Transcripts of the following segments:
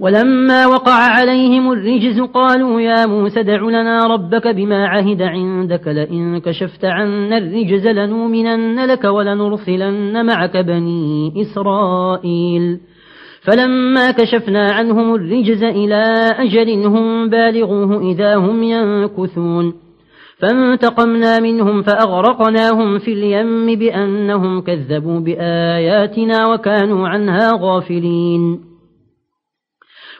ولما وقع عليهم الرجز قالوا يا موسى دع لنا ربك بما عهد عندك لئن كشفت عنا الرجز لنؤمنن لك ولنرسلن معك بني إسرائيل. فلما كشفنا عنهم الرجز إلى أجل هم بالغوه إذا هم ينكثون. فانتقمنا منهم فأغرقناهم في اليم بأنهم كذبوا بآياتنا وكانوا عنها غافلين.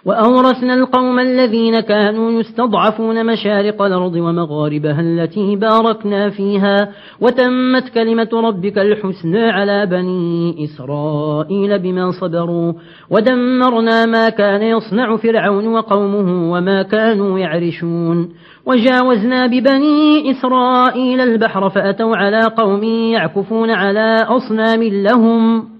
وأورثنا القوم الذين كانوا يستضعفون مشارق الأرض ومغاربها التي باركنا فيها وتمت كلمة ربك الحسنى على بني إسرائيل بما صبروا ودمرنا ما كان يصنع فرعون وقومه وما كانوا يعرشون. وجاوزنا ببني إسرائيل البحر فأتوا على قوم يعكفون على أصنام لهم.